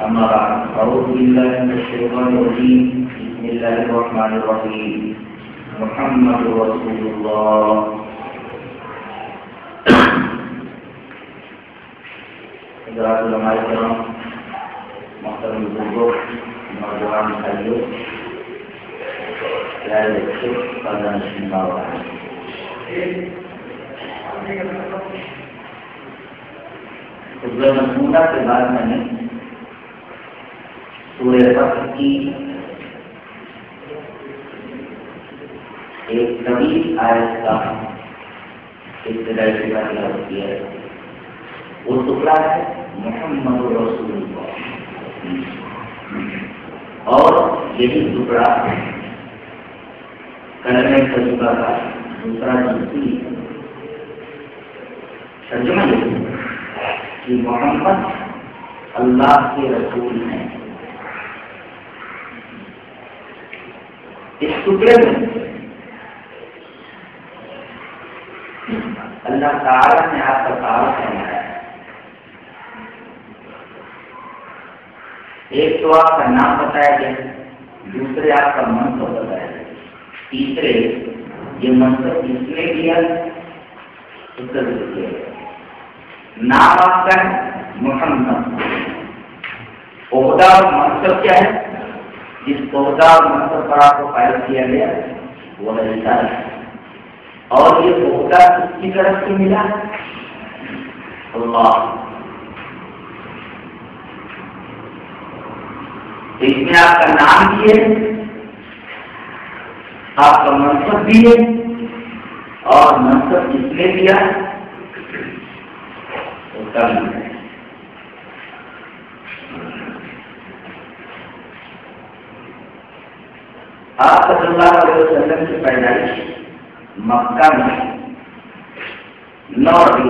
أما بعد، أعوذ بالله من الشيطان الرجيم. بسم الله الرحمن الرحيم. محمد رسول الله. حضرات علماء کرام محترم بزرگوں، نوجوان بھائیوں. پیارے بچے پردہ نشین بابا خطبہ مضمونہ کے بعد میں نے سورہ فخر کی ایک طویل آیت کا ابتدائی ٹکڑا تلاوت کیا ہے۔ وہ ٹکڑا ہے محمد رسول اللہ۔ اور یہی ٹکڑا کرنے تجربہ کا دوسرا جنسی ترجمہ یہ کہ محمد اللہ کے رسول ہیں۔ اس ٹکڑے میں۔ اللہ تعالیٰ نے آپ کا تعارف بنایا ہے ایک تو آپ کا نام بتایا گیا، دوسرے آپ کا منصب بتایا گیا۔ تیسرے، یہ منصب کس نے دیا اس کا ذکر کیا نام آپ کا ہے محمد۔ عہدہ منصب کیا ہے؟ جس عہدہ اور پر آپ کو فائل کیا گیا، وہ ہے اور یہ عہدہ کس کی طرف سے ملا؟ اللہ۔ اس میں آپ کا نام بھی ہے، آپ کا منصب بھی ہے، اور منصب جس نے دیا اس کا بھی ہے۔ آپ صلی اللہ علیہ وسلم کی پیدائش مکہ میں نو ربی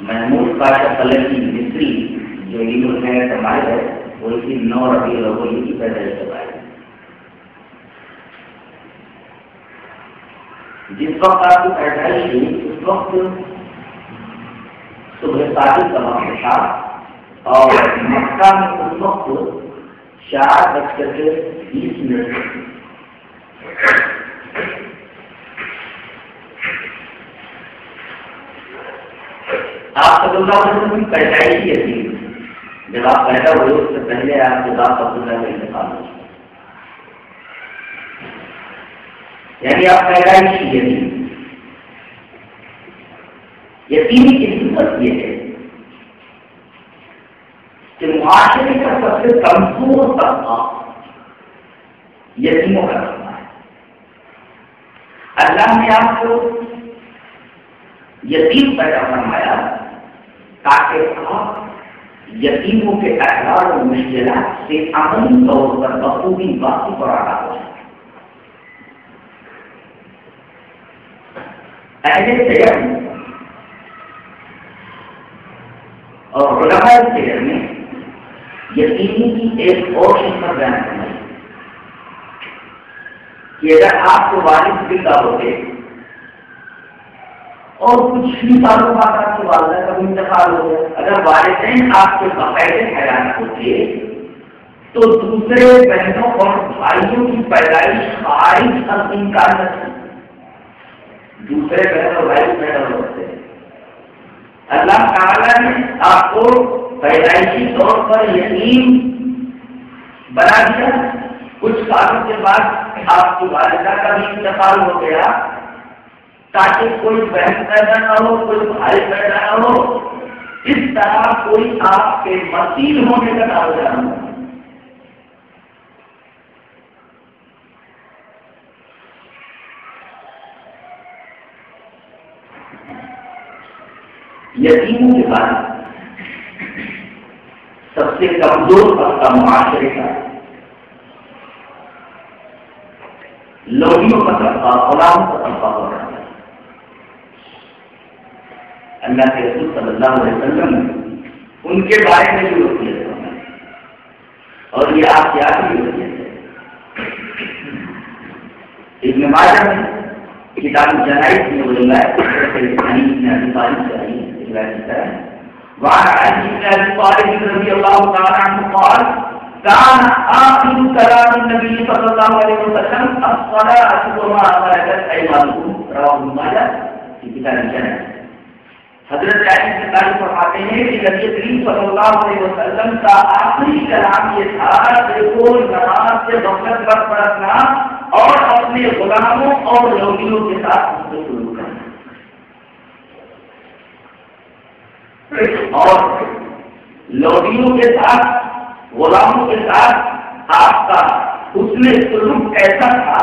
محمود بادشاہ فلک کی مصری جو عید الخیر کمائے ہے، وہ اسی نو ربی الاول کی پیدائش کرائے جس وقت آپ کی پیدائش ہوئی، اس وقت صبح ساحل کا وقت تھا اور مکہ میں اس وقت چار بج کر کے بیس منٹ آپ صلی اللہ علیہ وسلم کی پیدائش یہ تھی جب آپ پیدا ہوئے اس سے پہلے آپ کے باپ عبداللہ کا انتقال ہو یعنی آپ پیدائش یہ تھی یتیمی کی حکمت یہ ہے کہ معاشرے کا سے کمزور طبقہ یتیموں کا رکھنا ہے۔ اللہ نے آپ کو یتیم پیدا فرمایا تاکہ آپ یتیموں کے احرار و مشکلات سے عملی طور پر بخوبی واقف پر آگاہ ہو جائے۔ اہل سیر اور علماء سیر میں یتیمی کی ایک اور شکر بیان کرنا کہ اگر آپ کو والد زندہ ہوتے اور کچھ ہی سالوں بعد آپ کی والدہ کا بھی انتقال ہو اگر والدین آپ کے باقاعدے حیران ہوتے تو دوسرے بہنوں اور بھائیوں کی پیدائش خارج از انکار نہ تھی دوسرے بہن اور بھائی پیدا ہوتے اللہ تعالیٰ نے آپ کو پیدائشی طور پر یقین بنا دیا۔ کچھ سالوں کے بعد آپ کی والدہ کا بھی انتقال ہو گیا۔ تاکہ کوئی بہن پیدا نہ ہو، کوئی بھائی پیدا نہ ہو۔ اس طرح کوئی آپ کے مسیح ہونے کا دعوی ہو۔ یتیموں کے بعد سب سے کمزور طبقہ معاشرے کا۔ لوگیوں کا طبقہ غلام کا طبقہ ہو رہا ہے۔ اللہ کے رسول صلی اللہ علیہ وسلم ان کے بارے میں بھی وصیت اور یہ آپ کی آخری وصیت ہے ابن ماجہ میں کتاب جنائی کی وہ روایت ابن طالب سے آئی ہے روایت کی طرح وعن علي بن ابي طالب رضي الله تعالى عنه قال، كان آخر كلام النبي صلى الله عليه وسلم الصلاة وما ملكت أيمانكم. رواه ابن ماجه في كتاب الجنة. حضرت علی سے تعریف فرماتے ہیں کہ نبی کریم صلی اللہ علیہ وسلم کا آخری کلام یہ تھا دیکھو نماز سے بخت پر پڑھنا اور اپنے غلاموں اور لوگیوں کے ساتھ شروع کرنا اور لوگیوں کے ساتھ، غلاموں کے ساتھ آپ کا اس میں سلوک ایسا تھا،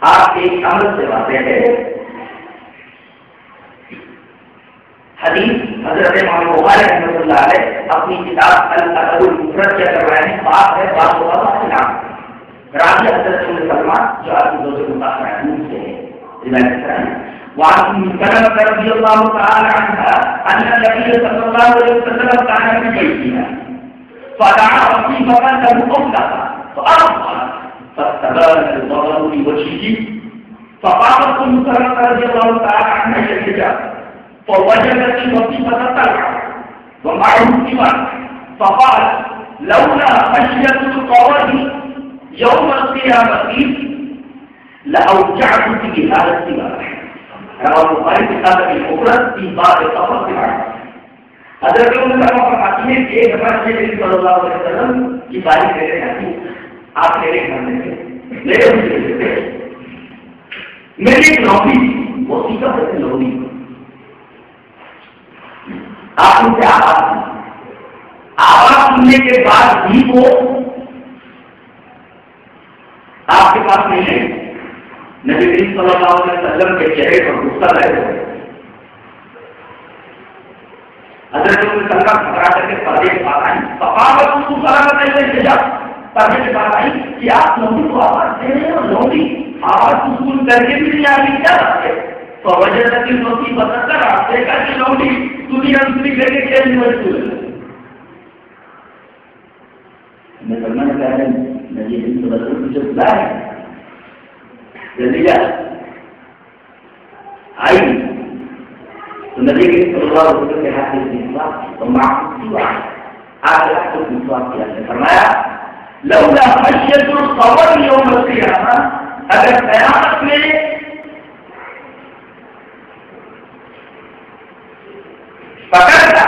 آپ ایک عمل سے واقع ہے حدیث حضرت محمد بخاری رحمۃ اللہ علیہ اپنی کتاب الادب المفرد کیا کر رہے ہیں بات ہے بات ہوگا بات کے نام۔ راجی حضرت سلمان جو آپ کی دو سے متاثر ہیں سے روایت ہیں۔ وعن سلمة رضي الله تعالى عنها أن النبي صلى الله عليه وسلم كان في بيتها فدعا خطيبة له قبلة فأرضى فاستبان الضرر لوجهه فقامت ام سلمة رضي الله تعالى عنها إلى الحجاب. فوجدت الوظيفة تلعب ومعه السواك فقال، لولا خشية القواد يوم القيامة لأوجعت في هذا السواك رواه البخاري في المفرد في باب السفر في العرب حضرت عمر فرماتی کہ ایک دفعہ نبی صلی اللہ علیہ وسلم کی باری آپ میرے گھر میں تھے میرے میری ایک نوکری تھی وہ سیکھا نوکری آپ ان سے آواز آواز سننے کے بعد بھی وہ آپ کے پاس نہیں ہے نبی کریم صلی اللہ علیہ وسلم کے چہرے پر غصہ رہے ہوئے حضرت سلام خطرہ کر کے پردے کے پاس آئی کو پردے کے پاس آئی کہ آپ لوگوں کو آواز دے رہے ہیں اور لوگی آواز سکون کر کے بھی نہیں آ رہی کیا بات تو وجہ سے بدل کر، آپ دیکھا کہ لوگی دنیا دوسری لے کے مجبور ہے میں کرنا چاہ نبی ہے جلدی جا آئی۔ تو نبی کے صلی اللہ علیہ وسلم کے ہاتھ میں وشواس تو معقول ہوا آپ کے ہاتھ میں وشواس کیا۔ نے فرمایا، لولا خشیت القبر یوم القیامہ، اگر قیامت میں پکڑتا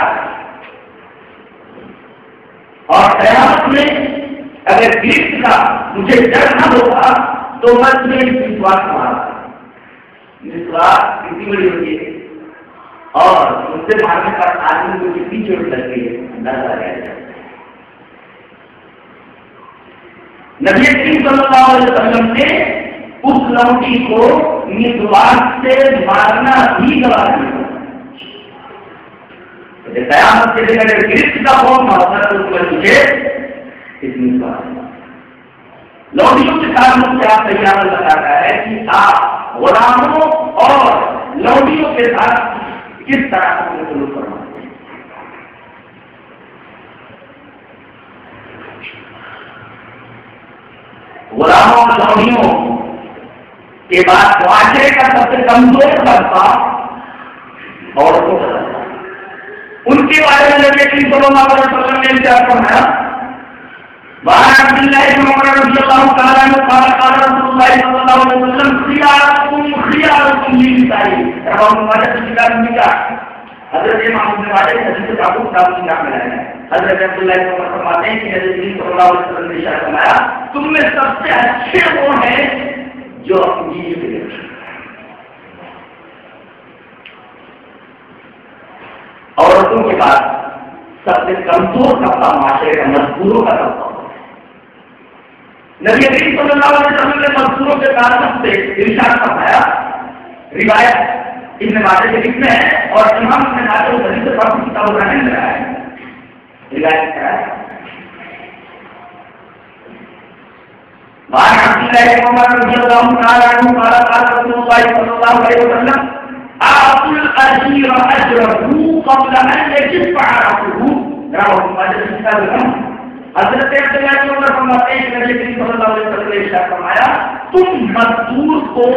اور قیامت میں اگر گرفت کا مجھے ڈر نہ ہوگا، تو میں تمہیں وشواس مارا وشواس کتنی بڑی ہوتی ہے؟ اور ان سے مارنے پر آدمی کو کتنی چوٹ لگ گئی ہے، اندازہ لگایا جائے نبی کریم صلی اللہ علیہ وسلم نے اس لوٹی کو نسوان سے مارنا بھی گوا دیا قیامت کے دن اگر گرفت کا فون ہوتا تو اس میں مجھے اس اتنی لوڈیوں کے تعلق سے آپ تیار بتاتا ہے کہ آپ غلاموں اور لوڈیوں کے ساتھ کس طرح سے سلوک کرنا غلاموں اور لوڈیوں کے بعد معاشرے کا سب سے کمزور طبقہ عورتوں کا ان کے بارے میں نبی کریم صلی اللہ علیہ وسلم نے انتظار فرمایا وعن عبد الله بن عمر رضي الله تعالى عنه قال قال رسول الله صلى الله عليه وسلم، خياركم خياركم رواه ماجه في كتاب النكاح حضرت امام ابن ماجه حدیث ابو داؤد میں نقل ہے حضرت عبداللہ فرماتے ہیں کہ حضرت صلی اللہ علیہ وسلم نے فرمایا، تم میں سب سے اچھے وہ ہیں جو اپنی کے لیے عورتوں کے بعد سب سے کمزور طبقہ معاشرے کا، مزدوروں کا طبقہ نبی کریم صلی اللہ علیہ وسلم نے مزدوروں کے تعلق سے ارشاد فرمایا، روایت ابن ماجہ کے لکھنے ہیں اور امام ابن ماجہ کو سے پڑھ کتاب کا ہے۔ روایت کرایا وعن عبد الله بن عمر رضي الله تعالى عنه قال قال رسول الله صلى الله عليه وسلم قبل رواه ماجه في كتاب حضرت عبداللہ کی عمر فرماتے ہیں کہ نبی کریم صلی اللہ علیہ وسلم نے ارشاد فرمایا، تم مزدور کو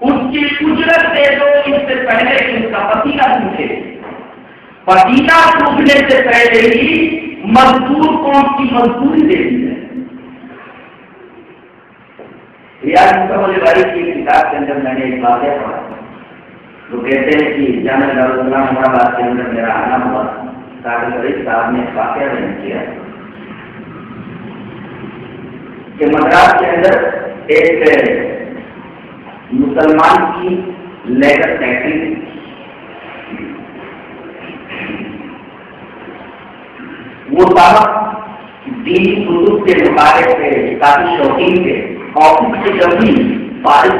اس کی اجرت دے دو، اس سے پہلے کہ اس کا پسینہ سوکھے پسینہ سوکھنے سے پہلے ہی مزدور کو اس کی مزدوری دے دی ہے۔ ریاض مصطفی بھائی کی کتاب کے اندر میں نے ایک واقعہ پڑھا۔ وہ کہتے ہیں کہ جامع دارالسلام حیدرآباد کے اندر میرا آنا ہوا۔ صاحب فرید صاحب نے واقعہ بیان کیا۔ کہ مدراس کے اندر ایک مسلمان کی لیگر فیکٹری وہ صاحب دینی کتب کے مطابق سے کافی شوقین تھے۔ آفس سے جب بھی فارغ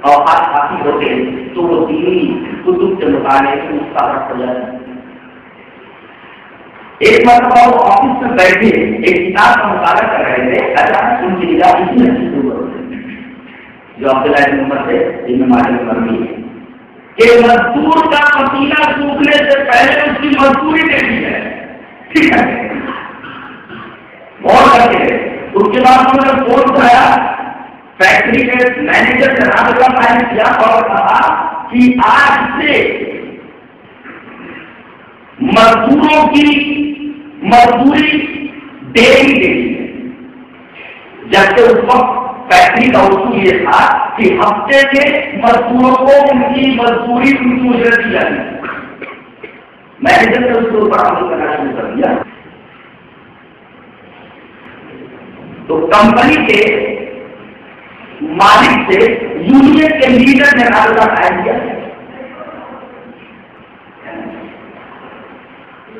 اور ہاتھ حاصل ہوتے تو وہ دینی کتب کے مطالعے سے اس کا رخ ہو جاتا۔ ایک مرتبہ وہ آفس میں بیٹھے، ایک کتاب کا مطالعہ کر رہے تھے اچانک ان کی نگاہ اسی میں شروع ہو جو عبداللہ بن عمر تھے جن میں عمر بھی ہے کہ مزدور کا پسینہ سوکھنے سے پہلے اس کی مزدوری دیکھی ہے؟ ٹھیک ہے۔ غور کر کے، اس کے بعد انہوں نے فون اٹھایا۔ فیکٹری کے مینیجر سے رابطہ قائم کیا اور کہا کہ آج سے مزدوروں کی مزدوری ڈیلی ڈیلی ہے۔ جبکہ اس وقت فیکٹری کا اصول یہ تھا کہ ہفتے کے مزدوروں کو ان کی مزدوری ان کی اجرت دی جانی مینیجر نے اس کے اوپر عمل کرنا شروع کر دیا، تو کمپنی کے مالک سے یونین کے لیڈر نے رابطہ قائم کیا۔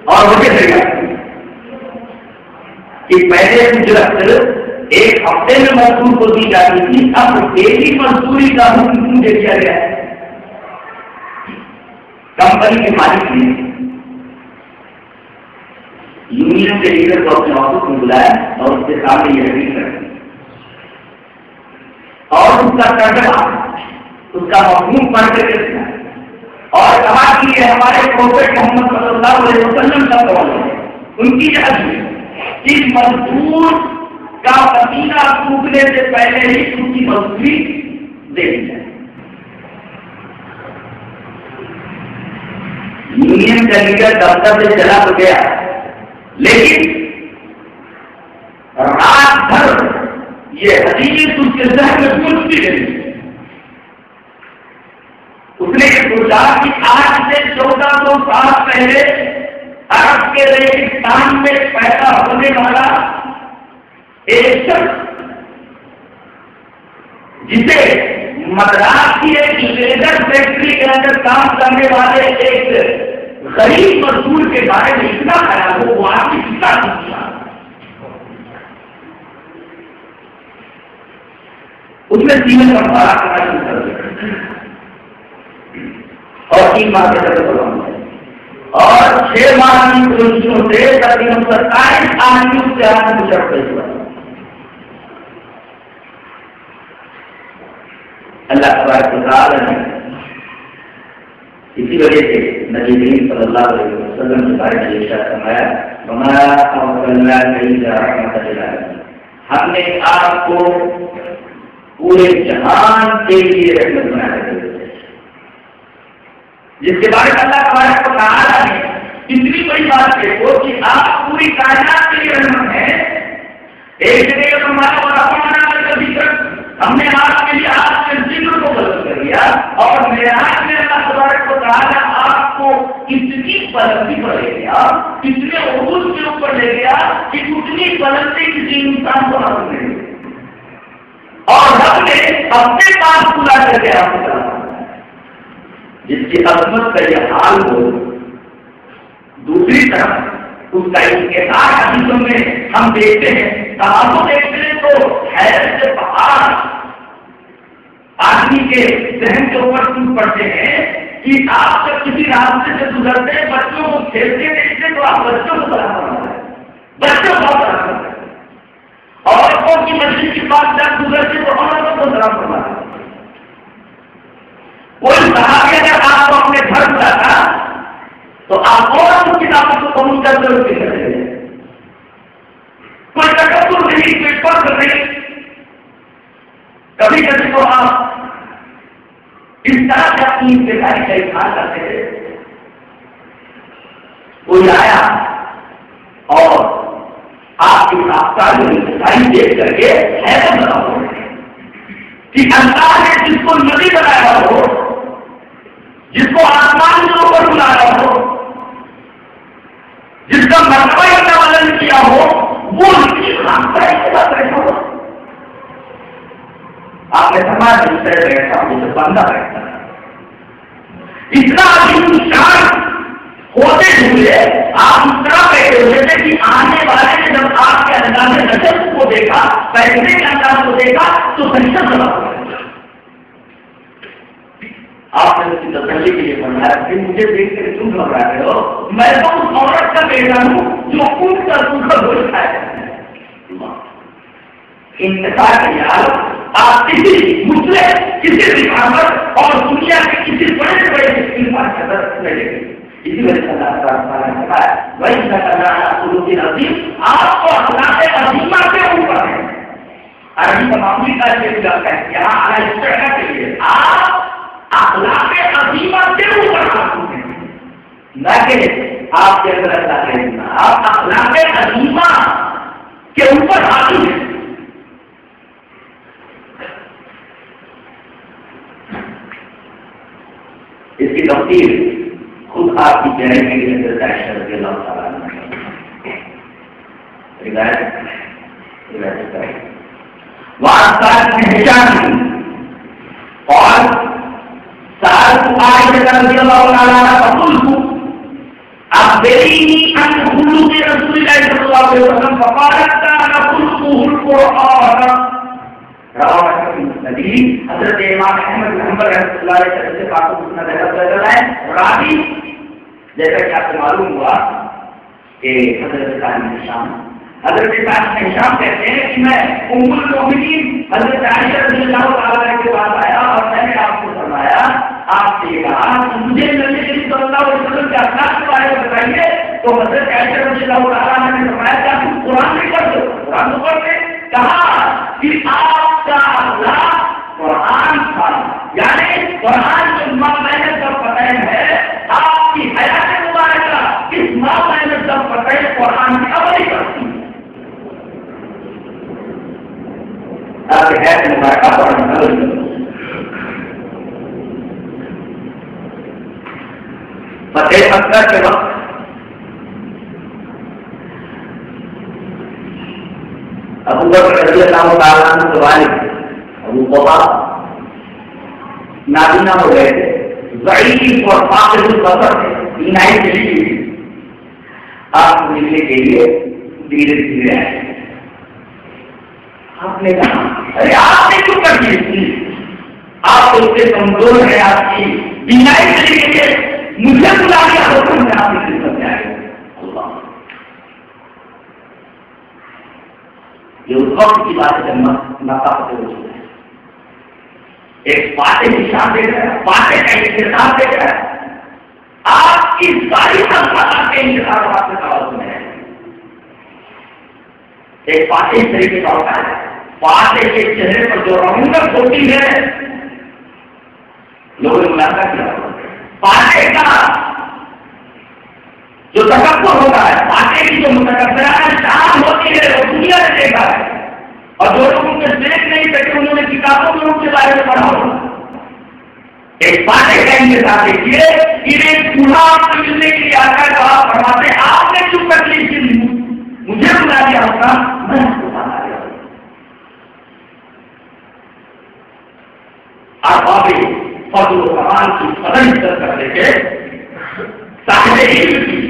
اور مجھے لگا کہ پہلے اجرت ایک ہفتے میں مزدور کو دی جاتی تھی، اب ڈیلی مزدوری کا حکم دے دیا گیا؟ ہے کمپنی کے مالک نے یونین کے لیڈر کو اپنے آفس میں بلایا اور اس کے سامنے یہ حقیق کر اور اس کا ترجمہ، اس کا مفہوم پڑھ کے اور کہا کہ یہ ہمارے پروفیٹ محمد صلی اللہ علیہ وسلم کا قول ہے۔ ان کی یہ ہے۔ کہ مزدور کا پسینہ سوکھنے سے پہلے ہی ان کی مزدوری دے دی جائے۔ یونین کا لیڈر دفتر سے چلا تو گیا، لیکن رات بھر یہ حدیث اس کے ذہن میں گونجتی رہی۔ اس نے یہ سوچا کہ آج سے چودہ سو سال پہلے عرب کے ریگستان میں پیدا ہونے والا ایک شخص جسے مدراس کی ایک لیزر فیکٹری کے اندر کام کرنے والے ایک غریب مزدور کے بارے میں اتنا خیال ہو، وہ آپ کی کتنا سوچا اس میں تین کا بڑا کرنا شروع کر دیا اور تین ماہ کے طرف اور چھ ماہ کی کوششوں سے تقریباً ستائیس آدمیوں سے آپ کو چڑھتے ہوا اللہ تبارک نے اسی وجہ سے نبی کریم صلی اللہ علیہ وسلم کے بارے میں ارشاد فرمایا ہمارا اولا کئی رحمت اللہ ہم نے آپ کو پورے جہان کے لیے رحمت بنا رہے جس کے بارے میں اللہ تبارک کو کہا ہے اتنی بڑی بات دیکھو کہ آپ پوری کائنات کے لیے رحمت ہیں۔ ایک جگہ ہمارا بڑا ہمارا ذکر ہم نے آپ کے لیے آپ کے ذکر کو بلند کر دیا اور میرا میں اللہ تبارک کو کہا آپ کو اتنی بلندی پر لے گیا، اتنے عروج کے اوپر لے گیا کہ اتنی بلندی کسی انسان کو حاصل نہیں۔ اور ہم نے اپنے پاس پورا کر کے آپ کو جس کی عظمت کا یہ حال ہو، دوسری طرف اس کا انتظار حدیثوں میں ہم دیکھتے ہیں کہاں دیکھتے ہیں تو حیرت سے پہاڑ آدمی کے ذہن کے اوپر ٹوٹ پڑتے ہیں کہ آپ جب کسی راستے سے گزرتے ہیں، بچوں کو کھیلتے دیکھتے تو آپ بچوں کو بڑا کرنا ہے بچوں کو بڑا کرنا ہے عورتوں کی مسجد کی بات جب گزرتے تو عورتوں کو بڑا کرنا ہے کوئی صحابی اگر آپ کو اپنے گھر بلاتا تو آپ اور اس کتابوں کو قبول کر کر کے کرتے ہیں۔ کوئی تکبر نہیں، کوئی فرق نہیں۔ کبھی کبھی تو آپ اس طرح سے اپنی انتظاری کا اظہار کرتے تھے کوئی آیا اور آپ کی رابطہ جو انتظاری دیکھ کر کے حیرت بنا ہو کہ اللہ نے جس کو ندی بنایا ہو جس کو آسمان کے اوپر بلایا ہو، جس کا مرتبہ کا ولن کیا ہو، وہ آپ نے سماج دوسرے بیٹھا اسے بندہ بیٹھتا اتنا عظیم شان ہوتے ہوئے آپ اس طرح بیٹھے ہوئے تھے کہ آنے والے نے جب آپ کے انداز نظر کو دیکھا، پیسے کے انداز کو دیکھا، تو دہشت بنا ہوا آپ نے اس کی تسلی کے لیے فرمایا کہ مجھے دیکھ کر کیوں گھبرا رہے ہو؟ میں تو اس عورت کا بیٹا ہوں جو خود کا دکھ گوشت ہے انتظار کے آپ کسی دوسرے کسی بھی اور دنیا کے کسی بڑے بڑے انسان کا درد لے گی اسی وجہ سے اللہ تعالیٰ نے کہا وہی عظیم آپ کو عظیمہ سے اوپر ہے عربی کا یہ ہے یہاں کے لیے۔ آپ اخلاق عظیمہ سے اوپر حاصل ہیں۔ نہ کہ آپ کے اندر اللہ آپ اخلاق عظیمہ کے اوپر حاصل ہیں۔ اس کی تفصیل خود آپ کی چہرے میں بھی حضرت عائشہ رضی اللہ تعالیٰ اور أخبريني عن رسول الله صلى الله عليه وسلم فقالت كان خلقه القرآن۔ حضرت امام احمد رحمۃ اللہ علیہ سے مسند ہے جیسا کہ آپ کو معلوم ہوا کہ حضرت تعلیم شام حضرت تعلیم کہتے ہیں کہ میں ام المؤمنین، حضرت عائشہ رضی اللہ تعالی کے پاس آیا اور میں نے آپ کو فرمایا آپ سے یہ کہا مجھے نبی صلی اللہ علیہ وسلم کے اخلاق کے بارے میں بتائیے، تو حضرت عائشہ رضی اللہ تعالیٰ نے فرمایا کہ آپ قرآن نہیں پڑھتے قرآن تو پڑھتے کہا کہ آپ کا اخلاق قرآن تھا۔ یعنی قرآن جو ماں محنت کا فتح ہے۔ آپ کی حیات مبارکہ کس ماں محنت کا فتح قرآن کی عملی کرتی آپ کی حیات مبارکہ قرآن فتح کے وقت۔ ابو بکر رضی اللہ تعالیٰ عنہ کے والد ابو قبا نابینا ہو گئے تھے۔ ضعیف اور فاقد البصر تھے۔ بینائی چلی ہوئی آپ ملنے کے لیے دھیرے دھیرے آئے۔ آپ نے کہا، ارے، آپ نے کیوں کر دی آپ اس سے کمزور ہے آپ کی بینائی چلی گئی ہے مجھے بلا کے حکم میں آپ کی خدمت میں آئے۔ یہ اس وقت کی بات ہے نفاق ہو چکا ہے ایک پاٹے نشان دے رہا ہے پاٹے کا انتظار دے رہا ہے۔ آپ کی ساری سنسار کے انتظار آپ کے تعلق میں ہے۔ ایک پاٹے اس طریقے کا ہوتا ہے۔ پاٹے کے چہرے پر جو رونق ہوتی ہے، لوگوں نے ملاقات کیا۔ پاٹے کا جو تکبر ہوتا ہے پاٹے کی جو متکبرانہ شان ہوتی ہے، وہ دنیا نے دیکھا ہے۔ اور جو لوگ ان کے دیکھ نہیں سکے انہوں نے کتابوں میں ان کے بارے میں پڑھا ہوگا ایک بات ہے ان کے ساتھ دیکھیے کہ پورا آپ کو ملنے کے لیے آتا ہے، تو آپ فرماتے آپ نے جو تکلیف کی مجھے بلا دیا ہوگا میں آپ کو بتا دیا آپ ابھی فضل و کمان کی فضل عزت کر لے کے صاحب علم کی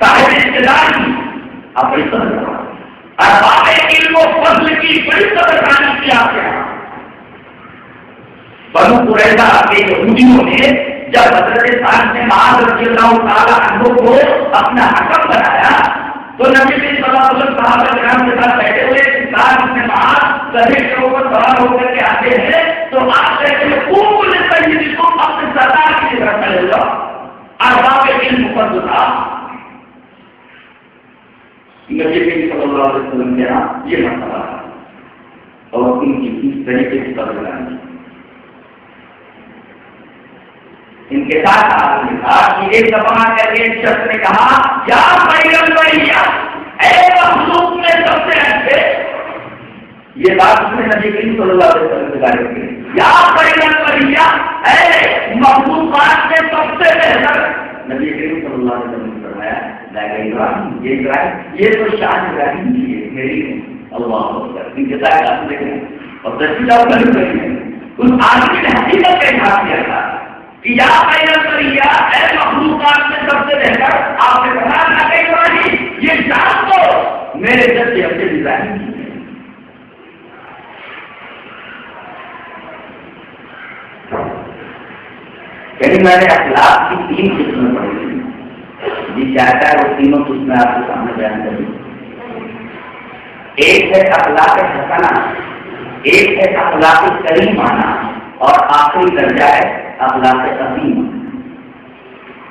صاحب اقتدار کی آپ بڑی قدر کروا ارباب علم و فضل کی بڑی قدر کرانی کی آپ کے یہاں بنو قریضہ کے یہودیوں نے جب حضرت صاحب نے معاذ رضی اللہ تعالیٰ عنہ کو اپنا حکم بنایا، تو نبی صلی اللہ علیہ وسلم صحابہ کرام کے ساتھ بیٹھے ہوئے صاحب نے معاذ سبھی کے اوپر سوال ہو کر کے آتے ہیں تو آپ کہتے ہیں خوب سیدی کو اپنے سردار کی طرف چلے جاؤ ارباب علم فضل تھا نبی صلی اللہ علیہ وسلم کے یہاں یہ مسئلہ تھا اور ان کی کس طریقے سے قدر کرانی ان کے ساتھ آپ نے کہا کہ ایک دفعہ کر کے ایک شخص نے کہا کیا پیغل بڑھیا اے مخلوق میں سب سے اچھے یہ بات اس نے نبی کریم صلی اللہ علیہ وسلم سے بارے کی۔ یا پیغل بڑھیا اے مخلوقات میں سب سے بہتر۔ نبی کریم صلی اللہ علیہ وسلم نے فرمایا ابراہیم یہ ابراہیم، یہ تو شان ابراہیم کی ہے، میری اللہ اکبر۔ ان کے ساتھ آپ دیکھیں اور تصویر آپ کر اس آدمی نے حقیقت کا اظہار کیا تھا یا کیا اے مخلوقات میں سب سے بہتر۔ آپ نے کہا نہ کہیں یہ جان تو میرے جیسے اپنے ڈیزائن یعنی میں نے اخلاق کی تین قسمیں پڑھی جی چاہتا ہے؟ وہ تینوں قسمیں آپ کے سامنے بیان کری ایک ہے اخلاق حسنا ایک ہے اخلاق کریم آنا اور آخری درجہ ہے اخلاق عظیم۔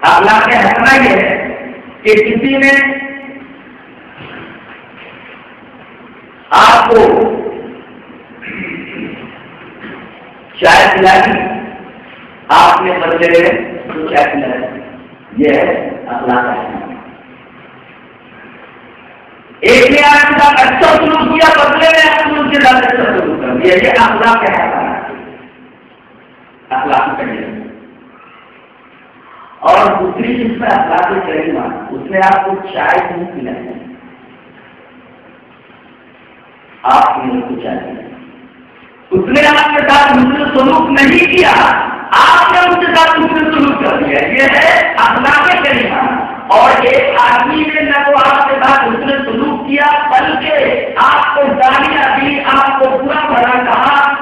اخلاق حسنا یہ ہے کہ کسی نے آپ کو چائے پلائی آپ نے بدلے تو چائے پلائی یہ ہے اخلاق ایک نے آپ کے ساتھ اچھا سلوک کیا، بدلے میں آپ کو ان کے ساتھ اچھا سلوک کر دیا یہ اخلاق حسنا اخلاق کریم اور دوسری جس میں اخلاق کریم اس میں آپ کو چائے نہیں پلائی۔ آپ نے کو چائے۔ اس نے آپ کے ساتھ دوسرے سلوک نہیں کیا، آپ نے اس کے ساتھ دوسرے سلوک کر دیا۔ یہ ہے اخلاق کریم اور ایک آدمی نے نہ تو آپ کے ساتھ دوسرے سلوک کیا، بلکہ آپ کو گالیاں دی آپ کو پورا بھرا کہا۔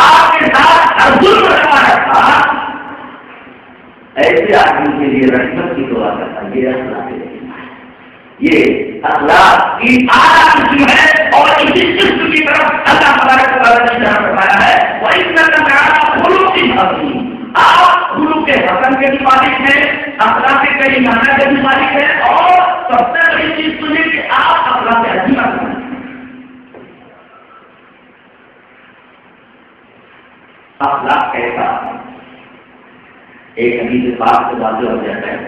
آپ کے ساتھ ارجن رکھا رکھا ایسے آدمی کے لیے رحمت کی دعا کرتا یہ اخلاق یہ اخلاق کی آدھا قسم ہے اور اسی قسم کی طرف اللہ تبارک تعالیٰ نے اشارہ فرمایا ہے وہ اس میں تمہارا گرو کی بھاتی آپ گرو کے حسن کے بھی مالک ہیں، اخلاق کے کئی مانا کے بھی مالک ہیں اور سب سے بڑی چیز سنی کہ آپ اخلاق عظیمہ کریں اخلاق کیسا؟ ایک حدیث پاک سے واضح ہو جاتا ہے۔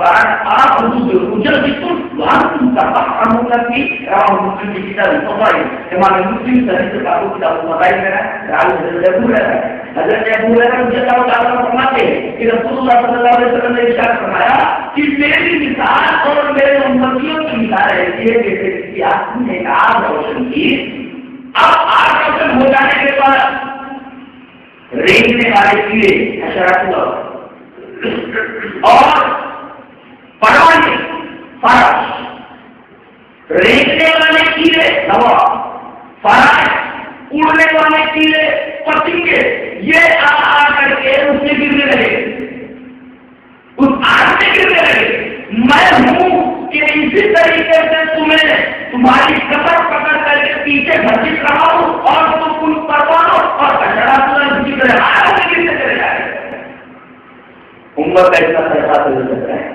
حدیث مسلم حضرت فرماتے کہ رسول اللہ صلی اللہ علیہ وسلم نے ارشاد فرمایا کہ میری مثال اور میرے امتیوں کی مثال ایسی ہے جیسے کسی آدمی نے آگ روشن کی اب آگ روشن ہو جانے کے بعد رینگنے والے کیڑے حشرات اور پڑھانے فرش ریچنے والے کیڑے دوا فرش اڑنے والے کیڑے پتنگے، یہ آ آ کر کے اس سے گرنے لگے۔ اس آگ سے گرنے لگے۔ میں ہوں کہ اسی طریقے سے تمہیں تمہاری کپڑ پکڑ کر کے پیچھے گھسیٹ رہا ہوں اور تم کل پروانو اور کچڑا تمہیں گھسیٹ رہے آگ سے گرنے چلے جائے۔ عمر کا اتنا پیسہ تو ہو سکتا ہے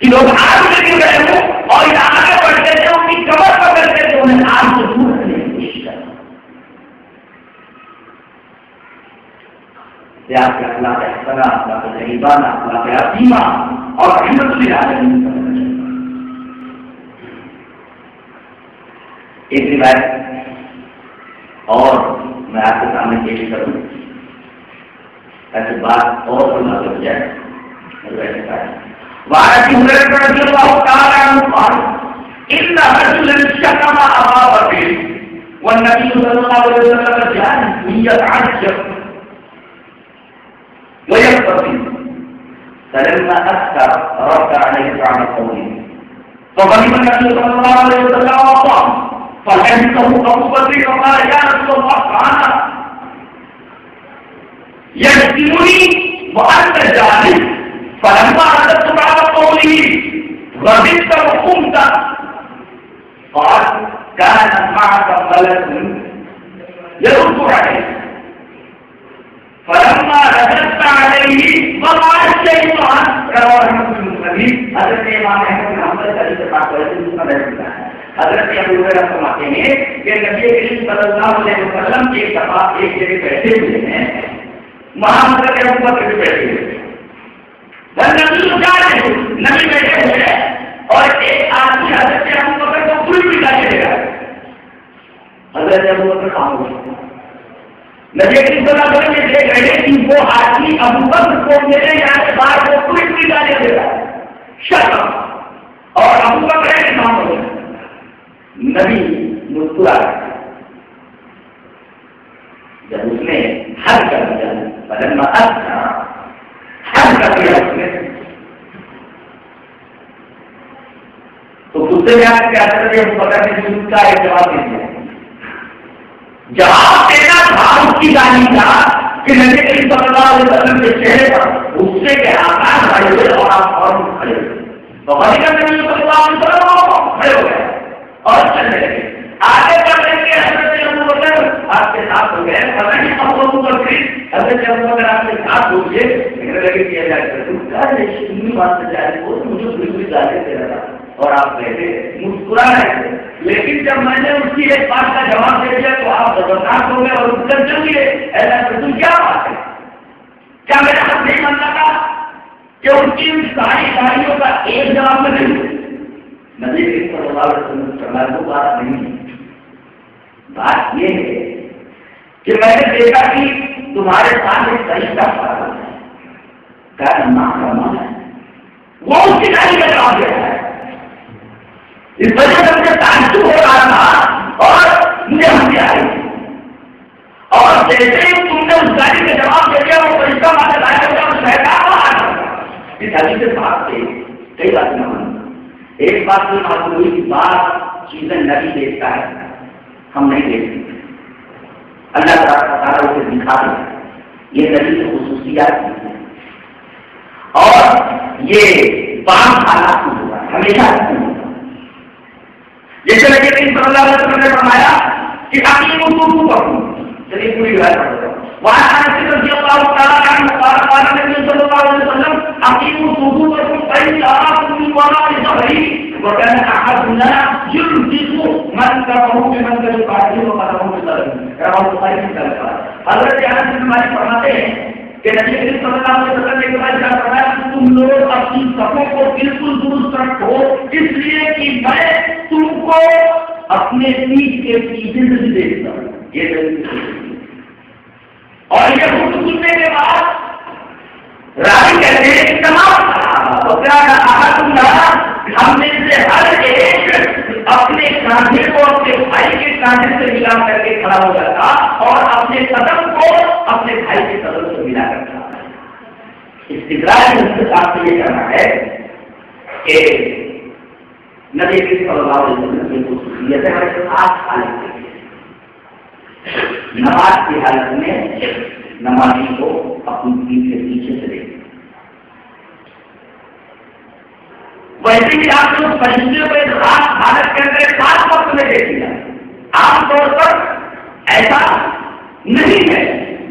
کہ لوگ آگ میں گر گئے ہوں اور آگے بڑھتے تھے ان کی کمر پکڑتے تھے انہیں آگ سے دور کرنے کی کوشش کرنا آپ کے اخلاق احسنا اخلاق غریبانہ اخلاق عظیمہ اور احمد اللہ ایک روایت اور میں آپ کے سامنے پیش کروں۔ ایسی بات اور سنا کر جائے وعن هريره رضي الله تعالى عنه قال ان رجلا شكم ابا بكر، والنبي صلى الله عليه وسلم جاء يتعجب ويقتضي فلما اكثر رد عليه عن قوله فغضب النبي صلى الله عليه وسلم وقام فحدثه ابو بكر وقال، يا رسول الله تعالى يشتمني وانت جاهل فلما عددت بعد قوله، غضبت وقمت. قال كان معك ملك يرد عليك. فلما رددت عليه وقع الشيطان. رواه مسلم النبي حضرت امام احمد بن حنبل کا اس بات کو اس میں ہے حضرت ابو ہریرہ فرماتے ہیں کہ نبی کریم صلی اللہ علیہ وسلم ایک دفعہ ایک جگہ بیٹھے ہوئے ہیں. وہاں حضرت ابو بکر بھی بیٹھے ہوئے ہیں. نبی نبی بیٹھے ہوئے اور ایک آدمی حضرت ابو بکر کو پوری بھی دے گا۔ حضرت ابو بکر کہاں نبی دیکھ رہے کہ وہ آدمی ابو بکر کو میرے یہاں کے باہر کو پوری بھی دے گا۔ شک اور ابو بکر ہے نبی مسکرا جب اس نے حل کر دیا بدن میں کر دیا اس نے تو دوسرے میں آپ کیا کرتے ہیں پکڑ نے جن کا ایک جواب دے دیا۔ جواب دینا تھا اس کی گاڑی تھا کہ نبی کریم صلی اللہ علیہ وسلم کے چہرے پر اس سے کے آکار کھڑے ہوئے اور آپ اور کھڑے ہوئے تو بڑی جی کا نبی صلی اللہ علیہ وسلم کھڑے ہو گئے اور چلنے لگے آگے بڑھنے کے حضرت ابو بکر آپ کے ساتھ ہو گئے۔ پتہ نہیں ہم ابو ابو بکر۔ حضرت ابو بکر آپ کے ساتھ ہو گئے۔ لگے کیا جائے گا بات سے جائے وہ مجھے بالکل گالی دے رہا۔ اور آپ کہتے مسکرا رہے تھے لیکن جب میں نے اس کی ایک بات کا جواب دے دیا تو آپ زبردست ہو گئے اور اتر چل گئے۔ ایسا تم کیا بات ہے؟ کیا میرا حق نہیں مانتا تھا کہ ان کی ساری گاڑیوں کا ایک جواب میں نہیں نبی صلی اللہ علیہ وسلم کو بات نہیں بات یہ ہے کہ میں نے دیکھا کہ تمہارے ساتھ ایک طریقہ پڑا ہے۔ کیا نام کرنا ہے۔ وہ اس کی گاڑی کا جواب دے رہا ہے۔ اس وجہ سے مجھے تعجب ہو رہا تھا اور مجھے ہنسی آئی۔ اور جیسے ہی تم نے اس گاڑی کا جواب دے دیا، وہ فرشتہ مانا لائے گا اس شہر اس گاڑی کے ساتھ سے کئی باتیں مانتا ایک بات یہ معلوم ہوئی کہ بعض چیزیں نبی دیکھتا ہے، ہم نہیں دیکھتے۔ اللہ تعالیٰ اسے دکھا دیں یہ نبی کی خصوصیات ہیں۔ اور یہ پانچ حالات میں ہوگا ہمیشہ جیسے لگے کہ صلی اللہ علیہ وسلم نے فرمایا کہ آپ یہ اردو پڑھوں چلیے پوری بات پڑھتا ہوں وعن انس رضي الله تعالى عنه قال قال النبي صلى الله عليه وسلم اقيموا صفوفكم فان اراكم من وراء ظهري وكان احدنا يلبس من كفره بمن كان يقاتل وقدمه بظهره رواه البخاري في الكلام حضرت انس بن مالك فرماتے ہیں کہ نبی کریم صلی اللہ علیہ وسلم نے کہا فرمایا کہ تم لوگ اپنی صفوں کو بالکل درست رکھو اس لیے کہ میں تم کو اپنے پیٹ کے پیچھے سے دیکھتا ہوں یہ اور یہ حکم سننے کے بعد راوی کہتے ہیں کہ تمام ہم میں سے ہر ایک اپنے کاندھے کو اپنے بھائی کے کاندھے سے ملا کر کے کھڑا ہو جاتا اور اپنے قدم کو اپنے بھائی کے قدم سے ملا کر کھڑا استقرار کے ساتھ یہ کرنا ہے کہ نبی صلی اللہ علیہ وسلم کی خصوصیت ہے ہمارے خاص حالت نماز کی حالت میں نمازی کو اپنی پیٹ کے پیچھے سے دیکھ ویسے بھی آپ لوگ فرشتوں کو رات حالت کے اندر خاص وقت میں دیکھ لیا عام طور پر ایسا نہیں ہے۔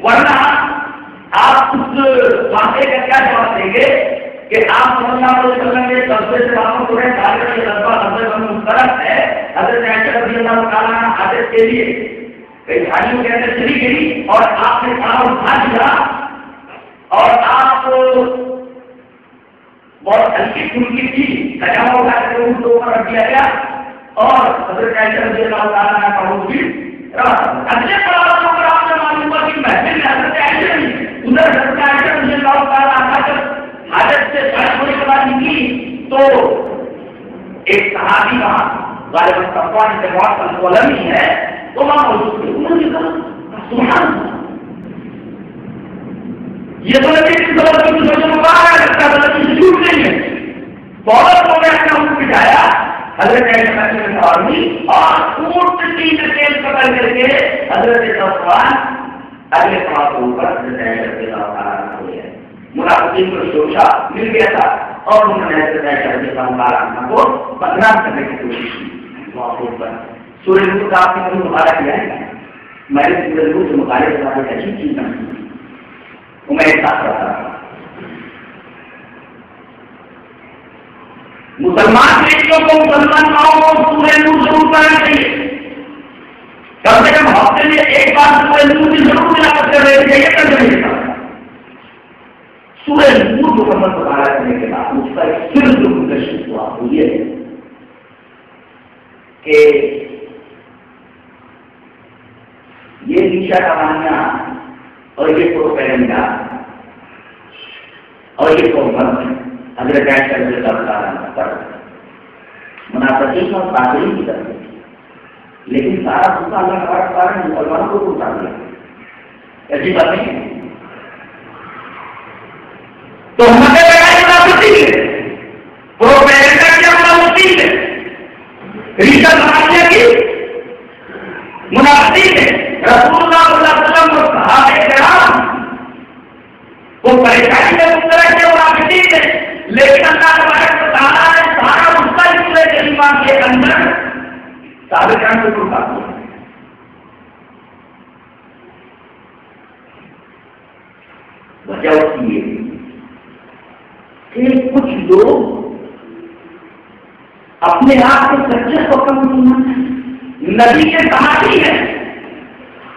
ورنہ آپ اس واقعے کا کیا جواب دیں گے کہ آپ صلی اللہ علیہ وسلم کے قبضے سے واپس ہو رہے ہیں یہ رقبہ حضرت مسترد ہے۔ حضرت عائشہ رضی اللہ تعالیٰ حضرت کے لیے کئی بھائیوں کے اندر چلی گئی اور آپ نے کام اٹھا دیا اور آپ بہت ہلکی پھلکی تھی کجاما اٹھا کر ان کو اوپر رکھ دیا گیا اور حضرت رضی اللہ تعالیٰ کا بھی اگلے پڑاؤ آپ نے معلوم ہوا کہ محفل میں حضرت نہیں ادھر حضرت رضی اللہ تعالیٰ حاجت سے ہونے کے بعد نکلی تو ایک صحابی وہاں غالب صفوان سے بہت ہے تو وہاں موجود تھے۔ انہوں نے کہا، سبحان اللہ یہ تو لگے کہ غلط کی سوچ میں باہر ہے اس کا غلط کی جھوٹ نہیں ہے۔ بہت لوگ نے اپنا ان کو بٹھایا حضرت علیہ السلام اور اونٹ کی نکیل پکڑ کر کے حضرت صفوان اگلے پاس اوپر حضرت علیہ منافقین کو شوشا مل گیا تھا اور انہوں نے حضرت اللہ کو بدنام کرنے کی کوشش کی۔ موقع پر سورج نور کا آپ نے مطالعہ کیا ہے۔ میں نے سورج نور سے مطالعے کے بارے میں عجیب چیز سمجھی وہ میں ایک ساتھ رہا مسلمان بیٹیوں کو مسلمان ماؤں کو سورج نور ضرور پڑھنا چاہیے۔ کم سے کم ہفتے میں ایک بار سورج نور کی ضرور ملاقات کر رہے تھے یہ کر رہے تھے سورج نور مکمل مطالعہ کرنے کے بعد اس کا ایک پھر جو منتشر ہوا، وہ یہ ہے کہ یہ نیشا کہانیاں اور یہ پروپیگنڈا اور یہ قومت حضرت عائشہ رضی اللہ تعالیٰ پر منافقین اور کی طرف لیکن سارا دوسرا اللہ تبارک تعالیٰ نے مسلمانوں کو اتار دیا ایسی بات نہیں ہے۔ تو ہمیں لگائی منافقی ہے پروپیگنڈا کیا منافقی ہے ریشا سماجیہ کی منافقی ہے رسول اللہ صلی اللہ علیہ وسلم کو صحابہ کرام وہ پریشانی میں کے لیکن اللہ تبارک تعالیٰ نے سارا مسئلہ سورہ کے اندر کو وجہ اس یہ کہ کچھ لوگ اپنے آپ کو سچے کو نبی کے صحابی ہے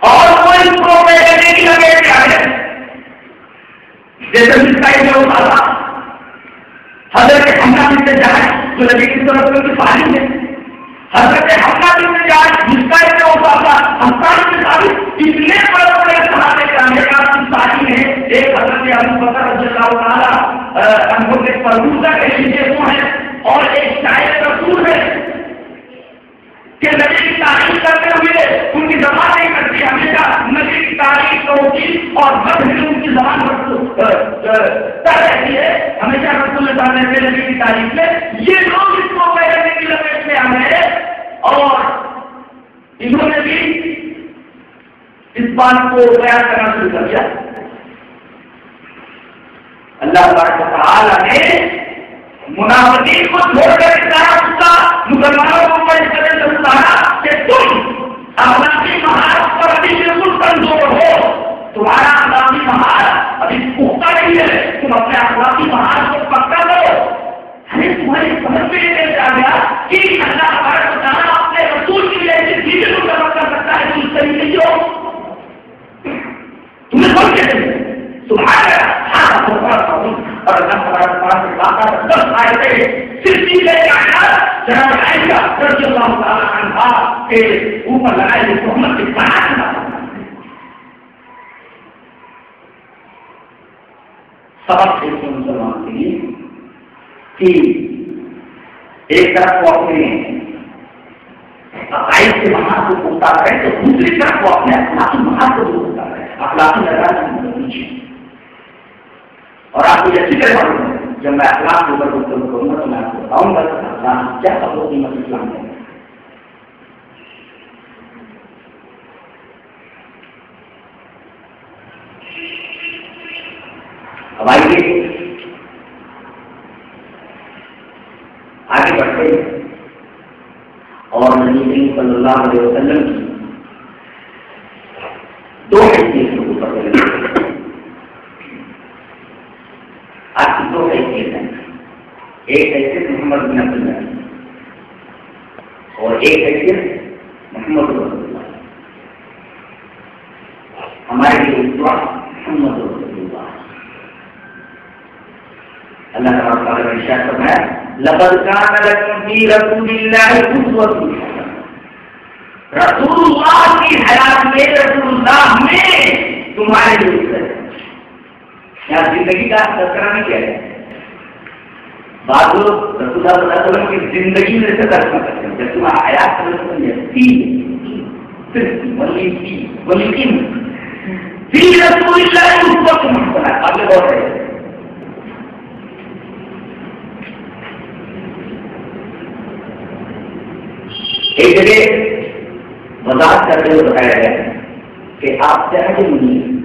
اور وہ اس کو پہلے کی لگے کیا ہے جیسے مسکائی میں ہوتا تھا حضرت حملہ میں سے جائے جو نبی کی طرف سے پانی ہے۔ حضرت حملہ میں سے جائے مسکائی میں ہوتا تھا ہمسائی میں شادی اتنے بڑے بڑے صحابے کا میرا شادی ہے۔ ایک حضرت ابو بکر رضی اللہ تعالیٰ انہوں کے پروزہ کے لیے وہ ہیں۔ اور ایک شاید رسول ہے۔ کہ نبی کی تعریف کرتے ہوئے ان کی زبان نہیں کرتی ہمیشہ نبی کی تعریف ہوگی اور مت ان کی زبان کر رہتی ہے۔ ہمیشہ رسول اللہ نے نبی کی تعریف میں یہ لوگ اس کو پہلے کی لپیٹ میں آ گئے اور انہوں نے بھی اس بات کو بیان کرنا شروع کر دیا۔ اللہ تعالیٰ نے منافقین کو چھوڑ کر اتنا غصہ مسلمانوں کو میں کہ تم اخلاقی مہارت پر ابھی بالکل کمزور ہو۔ تمہارا اخلاقی مہارت ابھی پختہ نہیں ہے۔ تم اپنے اخلاقی مہارت کو پکا کرو۔ ہمیں تمہاری سمجھ میں یہ کیسے آ گیا کہ اللہ ہمارا بتانا اپنے رسول کی ایسی چیزیں کو جمع کر سکتا ہے اس طریقے سے ہو۔ تمہیں سمجھ کے تمہارا ہاتھ۔ اور اللہ تعالیٰ پاس واقع دس آئے صرف یہ کہنا جناب عائشہ رضی اللہ تعالیٰ عنہ کے اوپر لگائے ہوئے محمد کے بنا سبق ہے مسلمان کے لیے کہ ایک طرف وہ اپنے عقائد کے مہار کو پوچھتا ہے تو دوسری طرف وہ اپنے اخلاقی مہار کو پوچھتا ہے اخلاقی نظر پیچھے اور آپ کو یہ فکر معلوم جب میں اخلاق کے اوپر گفتگو کروں گا تو میں آپ کو بتاؤں گا کہ اخلاق کیا سب لوگ قیمت اسلام ہے اب آئیے آگے بڑھتے ہیں اور نبی کریم صلی اللہ علیہ وسلم کی دو حیثیت کے اوپر آپ کی دو حیثیت ہیں۔ ایک حیثیت محمد بن عبد اللہ اور ایک حیثیت محمد رسول اللہ ہمارے لیے محمد رسول اللہ۔ اللہ تعالیٰ کا ارشاد فرمایا، لقد كان لكم في رسول الله اسوة رسول اللہ کی حیات میں رسول اللہ میں تمہارے لیے یہاں زندگی کا تذکرہ نہیں کیا ہے؟ بعض لوگ رسول اللہ صلی اللہ علیہ وسلم کی زندگی میں سے ترجمہ کرتے ہیں جب تمہارا حیات رسول اللہ اس وقت بنا آپ بہت ہے۔ ایک جگہ مزاق کرتے ہوئے بتایا گیا کہ آپ چاہتے نہیں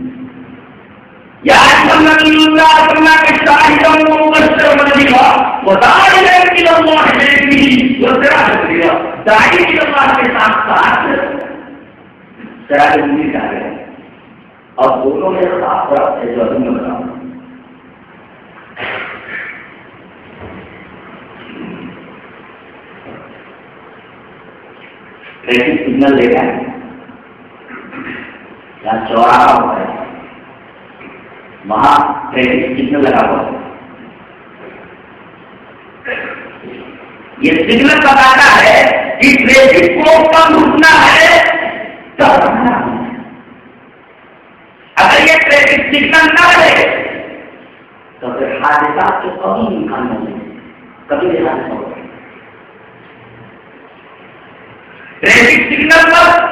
اور دونوں میں آپ کا بتاؤں ٹریفک سگنل دے گا یا چوراہا ہوتا ہے وہاں ٹریفک سگنل لگا ہوا ہے؟ یہ سگنل بتاتا ہے کہ ٹریفک کو کم رکنا ہے۔ تب اگر یہ ٹریفک سگنل نہ رہے تو پھر حادثات کو کبھی نکالنا نہیں کبھی بھی حادثہ ہوگا ٹریفک سگنل پر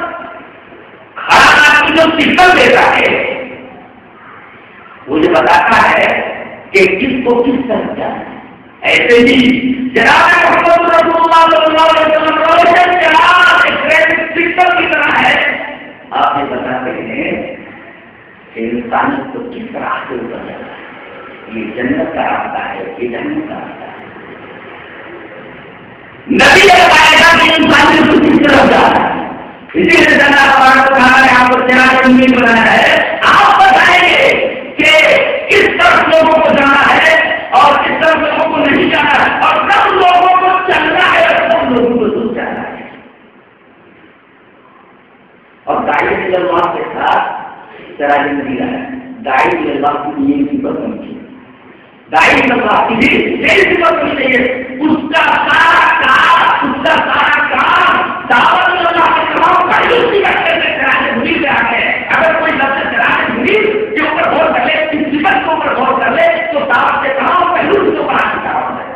کھڑا آدمی جو سگنل دیتا ہے وہ یہ بتاتا ہے کہ کس کو کس طرح جانا ہے۔ ایسے ہی جناب محمد رسول اللہ صلی اللہ علیہ وسلم روشن جناب ٹریفک سگنل کی طرح ہے۔ آپ یہ بتاتے ہیں کہ انسان کو کس طرح سے اتر جاتا ہے۔ یہ جنت کا راستہ ہے، یہ جنت کا راستہ ہے۔ نبی نے بتایا تھا کہ انسان کو کس طرح جانا ہے۔ اسی لیے جناب ہمارا کو کہا ہے آپ کو جناب بنایا ہے۔ لوگوں کو جانا ہے اور کس طرح لوگوں کو نہیں جانا ہے اور سب لوگوں کو چلنا ہے اور سب لوگوں کو دور جانا ہے۔ اور دائی کے اللہ کے ساتھ طرح زندگی رہا ہے دائی کے اللہ کی نیند کی بدن کی۔ دائی کے اللہ کی نیند کی بدن چاہیے اس کا سارا کام، اس کا سارا کام دعوت اللہ کے تمام بھائی اسی کا کرنے چلانے بھولی سے آ گئے اگر کوئی لفظ چلانے بھولی کے اوپر غور کر لے، اس صفت کے اوپر غور کر لے، تو دعوت کے تمام پہلو کے اوپر آنے دعوت ہے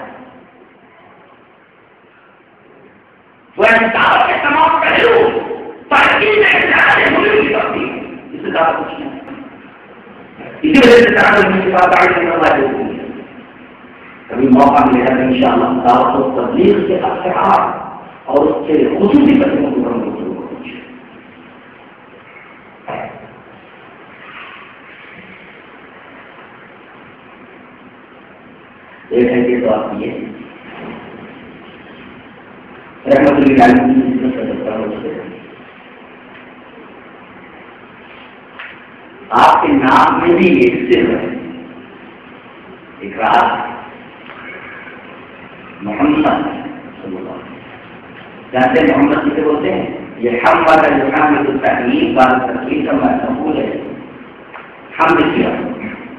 وہ یعنی دعوت کے تمام پہلو ترکیب میں چلانے بھولی کی کرتی اس سے زیادہ کچھ نہیں۔ اسی وجہ سے چلانے کی بات آئی کرنے والی ہوتی کبھی موقع ملے گا ان شاء اللہ دعوت و تبلیغ کے اثرات اور اس کے خصوصی قدموں کو ہم لوگ ایک گھنٹے تو آپ یہ رحمت اللہ آپ کے نام میں بھی ایک سر ہے ایک رات محمد صلی اللہ جانتے ہیں محمد کسے بولتے ہیں؟ یہ ہم والا جو کام ہے تو تکلیف والا تکلیف کا مقبول ہے۔ ہم نے کیا۔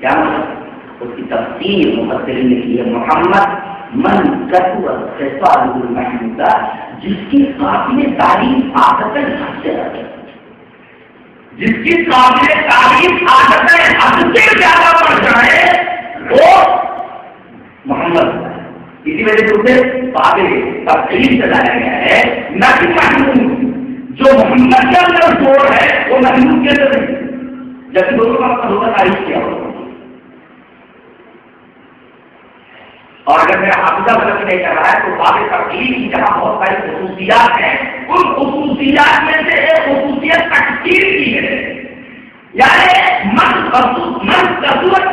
کیا مطلب؟ اس کی تفصیل مفسرین نے کی ہے محمد من کثرت خصال المحمودہ جس کی قابل تعریف عادت حد سے رکھے جس کی قابل تعریف عادت حد سے زیادہ بڑھ جائے وہ محمد اسی وجہ سے اسے قابل تفصیل سے لایا گیا ہے نہ کہ محمود۔ جو محمد کے اندر زور ہے، وہ محمود کے اندر جبکہ دونوں کا مطلب تعریف کیا ہوگا اور اگر میرا حافظہ غلط نہیں کر رہا ہے تو باب تبدیلی کی جہاں بہت ساری خصوصیات ہیں۔ ان خصوصیات میں سے ایک خصوصیت تقسیم کی ہے۔ یعنی من خصوص من کثرت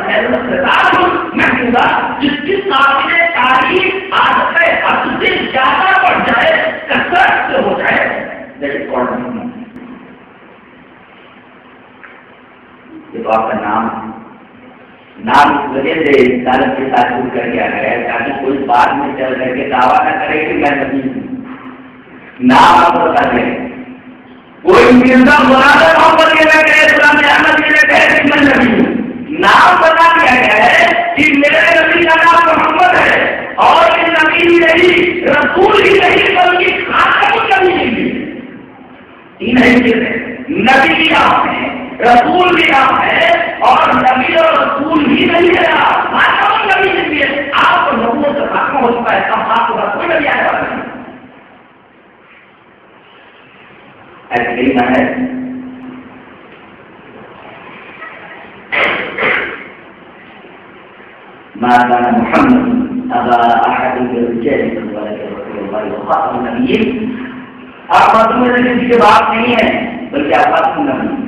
محدودہ جس کی قابل تعریف عادت حد سے زیادہ بڑھ جائے، کثرت سے ہو جائے۔ جیسے کون یہ تو آپ کا نام ہے۔ نام اس وجہ سے رسالت کے ساتھ شروع کر دیا گیا ہے تاکہ کوئی بعد میں چل کر کے دعویٰ نہ کرے کہ میں نبی ہوں۔ نام آپ بتا دیں۔ کوئی مرزا مراد محمد یہ نہ کہے اسلام احمد یہ نہ کہے کہ میں نبی ہوں۔ نام بتا دیا گیا ہے کہ میرے نبی کا نام محمد ہے۔ اور یہ نبی ہی نہیں، رسول ہی نہیں، بلکہ خاتم نبی ہی نہیں۔ تین ہے نبی بھی آپ ہیں، رسول بھی آپ رسول ہے۔ آپ نبی نہیں ہے آپ کو لوگوں سے خاتمہ ہو چکا ہے تب آپ کو رسول نبی آئے ایسے ہی نہ ہے ما كان محمد أبا أحد من رجالكم ولكن رسول الله وخاتم النبيين آپ خاتم النبی کی بات نہیں ہے بلکہ آپ خاتم النبی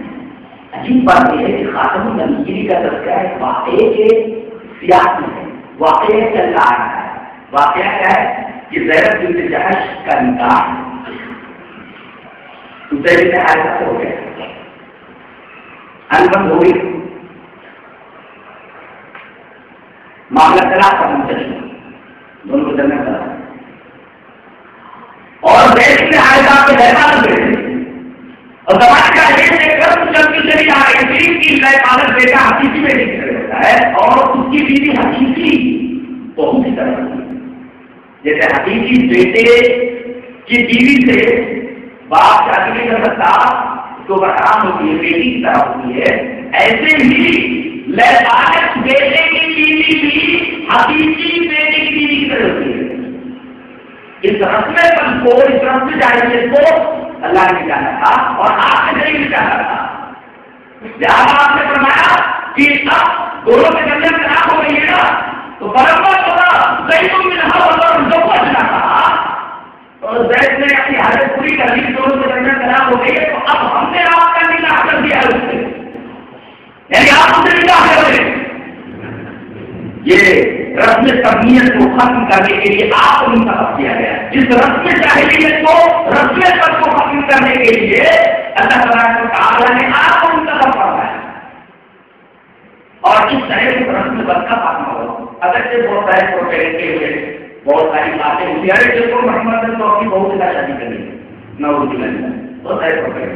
عجیب بات یہ ہے کہ خاتم النبی کا تذکرہ ہے واقعے کے سیاست میں ہے، واقعہ چل رہا ہے۔ واقعہ کیا ہے؟ کہ زیرت بنت جہش کا نکاح زید بن حارثہ سے ہو گیا۔ انبن ہو گئی۔ معاملہ طلاق کا منتشر۔ دونوں کو درمیان طلاق اور دیش میں آئے گا کے حیران ہوئے اور سماج کا ایک ایک کرم چلتی چلی آ رہی تھی کہ نئے پالک بیٹا حقیقی میں نکل رہتا ہے اور اس کی بیوی حقیقی بہت ہی طرح جیسے حقیقی بیٹے کی بیوی سے باپ شادی نہیں کر سکتا تو برآم ہوتی ہے، بیٹی کی طرح ہوتی ہے۔ ایسے ہی لہذا بیٹے کی بیوی بھی حقیقی بیٹے کی بیوی کی طرح ہوتی ہے۔ اس رسم کو، اس رسم چاہیے کو اللہ نے جانا تھا اور آپ نے نہیں جانا تھا۔ جہاں آپ نے فرمایا کہ اب دونوں کے درمیان خراب ہو گئی ہے نا، تو برابر ہوگا صحیح کو ملا اور جو پہنچنا تھا اور زید نے اپنی حالت پوری کر لی دونوں کے درمیان خراب ہو گئی ہے۔ تو اب ہم نے آپ کا نکاح کر دیا اس سے۔ یعنی آپ اسے نکاح کر دیں یہ رسم تبلیغ کو ختم کرنے کے لیے آپ کو منتخب کیا گیا۔ جس رسم جاہلیت کو رسم سب کو ختم کرنے کے لیے اللہ تعالیٰ کو تعالیٰ نے آپ کو منتخب کرنا ہے اور اس طرح سے رسم بد کا خاتمہ ہو اگر سے بہت سارے پروٹیکٹ کے ہوئے بہت ساری باتیں ہوتی ہیں۔ جس کو محمد نے تو اپنی بہت زیادہ شادی کرنی ہے۔ نہ اس کی لگتا بہت سارے پروٹیکٹ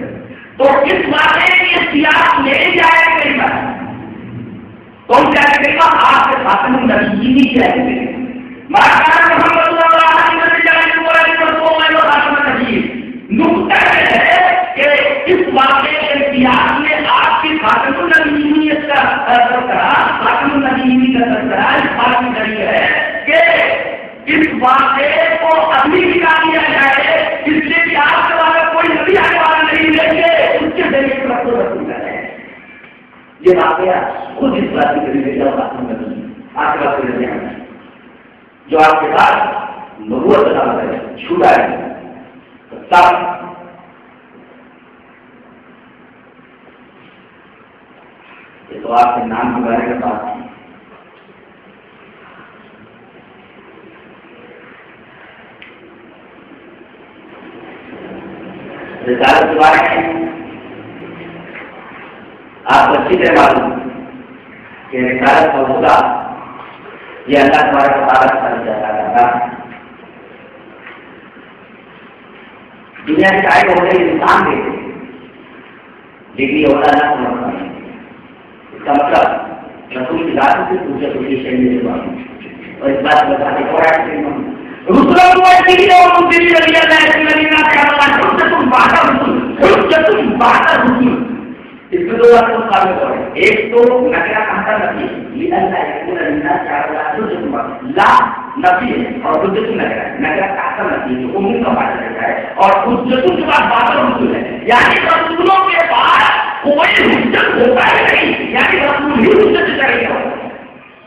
تو اس واقعے کی سیاست لے جائے کئی بار کون ہاں، کیا کرے گا آپ کے خاتم النبی ہی کیا کرے گا محمد صلی اللہ علیہ وسلم خاتم نقطہ ہے کہ اس واقعے کے اتہاس میں آپ کی خاتم النبی کا تذکرہ، خاتم کا تذکرہ اس بات میں ہے کہ اس واقعے کو ابھی نکال دیا جائے، اس لیے کہ آپ کے بعد کوئی نبی آنے والا نہیں لیکن اس کے ذریعے پر تو رسول ہے یہ واقعہ خود اس بات کی طریقے سے بات نہیں آپ کے پاس جو آپ کے پاس نبوت بتا ہے، چھوٹا ہے۔ تب یہ تو آپ کے نام کے بارے میں بات ہے۔ رسالت کے بارے میں آپ کو اچھی طرح معلوم کہ رسالت کا ہوگا یہ اللہ تمہارے تعالیٰ کر جاتا تھا دنیا کے چاہے ہو گئے انسان کے ڈگری ہوتا نہ سمجھتا ہے اس کا مطلب رسول کی ذات سے دوسرے دوسری شہری سے معلوم اور اس بات کو بتانے کو رسول کو ایسی اور مجھے دوسری نبی اللہ ایسی نبی نہ کہا خود سے تم باہر رسول خود سے تم باہر رسول اس میں دو باتیں ہو رہے ہیں ایک تو نکرا کہتا یہ اللہ یقین اللہ لا ہے اور حجت نکرا نکرا کہتا عموم کا بات رہتا ہے اور حجتوں کے بعد بات رسول ہے یعنی رسولوں کے بعد کوئی حجت ہوتا ہے نہیں یعنی رسول ہی حجت کرے گا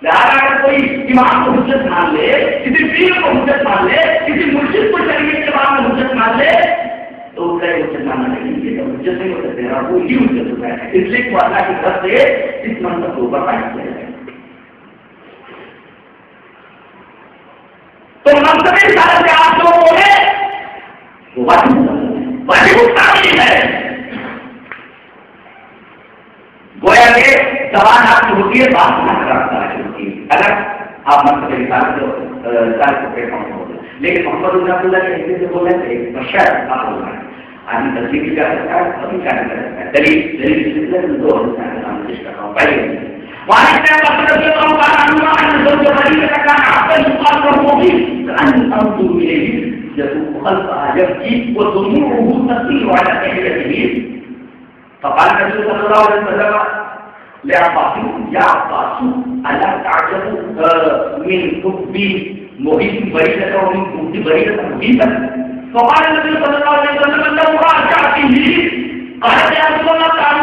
لہٰذا اگر کوئی امام کو حجت مان لے کسی پیر کو حجت مان لے کسی مرشد کو شریعت کے بعد میں حجت مان لے تو اس کا حجت ماننا نہیں یہ تو حجت نہیں ہو سکتے وہ ہی حجت ہوتا ہے۔ اس لیے کو اللہ کی طرف سے اس منصب کو اوپر قائم کیا جائے۔ تو منصب سال سے آپ جو بولے، وہ واجب واجب تعلیم ہے۔ گویا کہ زبان آپ کی ہوتی یہ بات نہ کرتا ہے۔ اگر آپ مطلب مثال جو سال کو پیٹ ہو لیکن محمد اللہ اللہ کے حصے سے بول رہے تھے شاید آپ بول رہے ہیں آدمی تصویر بھی کر سکتا ہے ابھی کیا کر سکتا ہے دلیل دلیل سلسلے میں دو کوشش کر رہا ہوں پہلے وعن ابن رضي الله تعالى عنهما زوج خديجه كان عبدا يقال له مبين كان انظر اليه يذوق يبكي ودموعه تسير على كلمته فقال النبي صلى الله عليه وسلم لعباس يا عباس الا تعجب من حب مهيب بريدة ومن حب بريدة مهيبة فقال النبي صلى الله عليه وسلم انه راجع فيه قالت يا رسول الله تعالى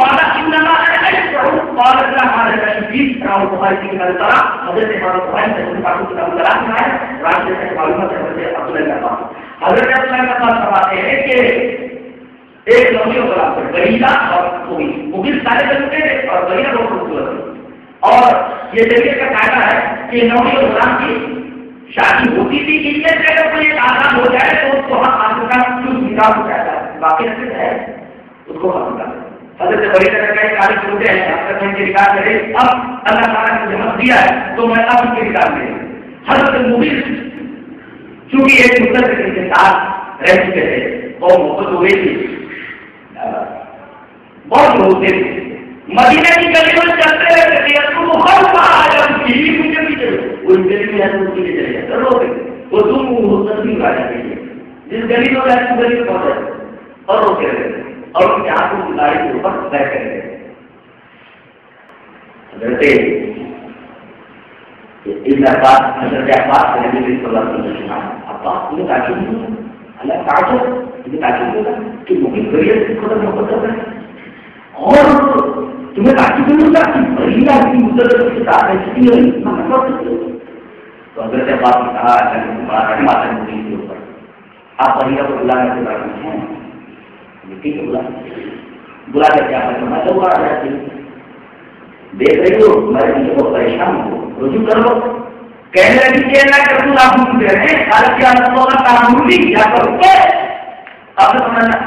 قال، انما انا اشعر قالت لا هذا شديد رواه البخاري في كتاب الصلاه حضرت امام البخاري في كتاب الصلاه میں ہے راجع سے معلومات ہے، حضرت عبد الله بن عباس۔ حضرت عبد الله بن عباس فرماتے ہیں کہ ایک لمبی غلام پر بریدہ اور مغل مغل سارے بنتے ہیں اور بریدہ بہت خوبصورت اور یہ طریقے کا قاعدہ ہے کہ نوی غلام کی شادی ہوتی تھی کہ یہ جگہ کوئی ایک آزاد ہو جائے تو اس کو ہم آپ کا کیوں نکاح ہو جاتا ہے۔ باقی رکھتے ہے۔ اس کو ہم کرتے حضرت بڑی طرح کا ایک کارج چھوٹے ہیں اب تک میں ان کے نکاح کرے اب اللہ تعالیٰ نے مجھے حق دیا ہے، تو میں اب ان کے نکاح کرے حضرت مبین، چونکہ ایک مدت کے ساتھ رہ چکے تھے اور محبت ہوئے تھی۔ بہت لوگ تھے۔ مدینہ کی گلی میں چلتے رہتے تھے اس کو ہر بار جب مجھے بھی وہ گلی میں ہر مجھے چلے جاتے رو وہ تم وہ تصویر آ جاتی ہے جس گلی میں جاتے گلی میں پہنچے اور روکے رہتے اور ان کے ہاتھوں کی گاڑی کے اوپر بیٹھ کر گئے حضرت کہ ممکن غریب سے محبت کر رہے ہیں۔ اور تمہیں تعجب نہیں ہوگا کہ بریدہ کی مدت کے ساتھ ایسی نہیں محبت تو حضرت افراد نے کہا کہ تمہارا رحمت ہے مدین کے اوپر آپ بریدہ کو اللہ کے بارے ہیں یہ ٹھیک ہے بلا بلا کر کے آپ نے میں تو آ جاتی دیکھ رہی ہو میں بہت پریشان ہوں رجوع کرو کہنے لگی کہ اللہ کر دوں آپ مجھے دے رہے ہیں کیا اللہ تعالیٰ نہیں کیا کرو گے اب تو سمجھنا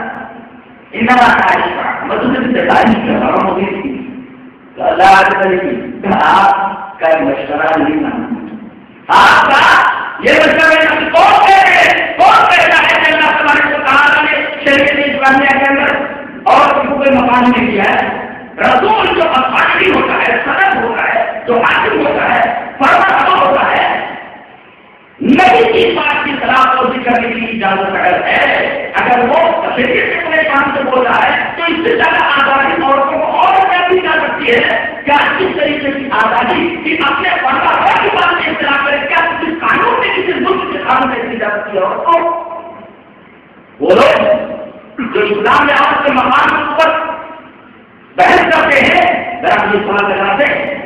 انما عائشہ میں تجھے سے تعریف کر رہا ہوں مجھے اللہ تعالی کی آپ کا مشورہ نہیں ماننا آپ کا یہ مشورہ کون کہہ رہے کون کہتا ہے کہ اللہ تبارک کو کہا نے شریف اسلامیہ کے اندر اور کسی کو مقام نہیں دیا ہے؟ رسول جو افغانی ہوتا ہے صدر ہوتا ہے، جو حاصل ہوتا ہے، فرما ہوتا ہے نہیں کی بات کی خلاف ورزی کرنے کی اجازت اگر ہے۔ اگر وہ شریعت سے اپنے کام سے بول رہا ہے، تو اس سے زیادہ آزادی عورتوں کو اور کیا دی جا سکتی ہے کیا اس طریقے کی آزادی کہ اپنے پردہ کی بات سے اختلاف کرے کیا کسی قانون میں، کسی ملک کے قانون میں دی جا سکتی ہے عورت کو؟ وہ جو اسلام میں آپ کے مقام پر بحث کرتے ہیں، ذرا مجھے سوال لگاتے ہیں تو چونکہ یہ بات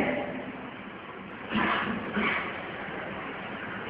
آپ کا شریر سے پیٹ پہنچ گئی حضرت بری رہنے کو بول دوسری گئی وہاں آتی کر کے کام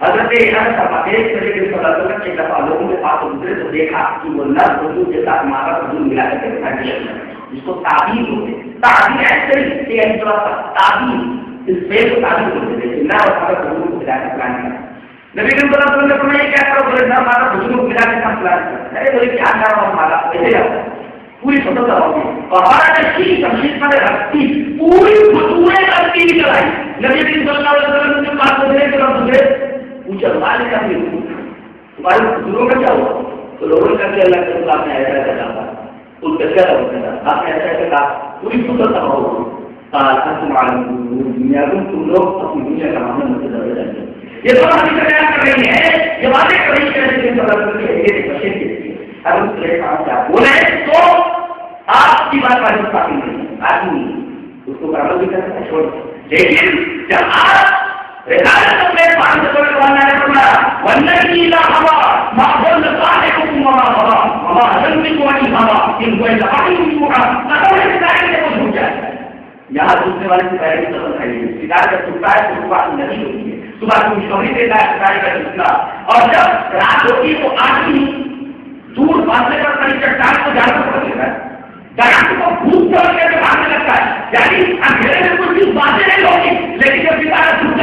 ہے حضرت ایک طریقے سے پتا چلا کہ دفعہ لوگوں کے پاس گزرے تو دیکھا کہ وہ نر وضو کے ساتھ مارا وضو ملا کر کے دکھا دیا۔ جس کو تعبیر ہوتے تعبیر ایسے ہی ایک تھوڑا سا تعبیر، اس فیل کو تعبیر ہوتے تھے کہ نہ اور وضو کو ملا کر پلان کرنا نبی کریم صلی اللہ علیہ وسلم نے فرمایا کیا کرو بولے نہ مارا وضو کو ملا کر ہم پلان کرنا ارے بولے، کیا کرا اور مارا ایسے جاتا پوری فتح ہوگی اور ہمارا کی تمشید میں رکھتی، پوری فتویں رکھتی چلائی۔ نبی کریم صلی اللہ علیہ وسلم نے بات کرنے کے بعد پوچھا مال کا بھی تمہارے بزرگوں کا کیا ہوا؟ تو لوگوں کا کیا اللہ کے آپ نے ایسا ایسا کہا ان کا کیا ہوتا تھا؟ آپ نے ایسا ایسا کہا۔ پوری خود کا ہو دنیا کو تم لوگ اپنی دنیا کا معاملہ مجھے درجہ جائیں گے۔ یہ تو ہم بیان کر رہی ہے یہ باتیں کر رہی ہے اگر اس کے ساتھ آپ بولے تو آپ کی بات کا کافی نہیں۔ آدمی اس کو برابر بھی کرنا چھوڑ لیکن جب آپ میں پانچ سو لا ما ان یہاں دوسرے والے کی کا ہے تو صبح نہیں ہوتی ہے صبح کو دیتا ہے کا اور جب رات ہوتی ہے تو آدمی دور فاصلے پر کئی چٹان کو جانا پڑ دیتا ہے کو بھوک کے لگتا ہے یعنی اندھیرے میں باتیں نہیں ہوگی لیکن جب ستارہ چھوٹ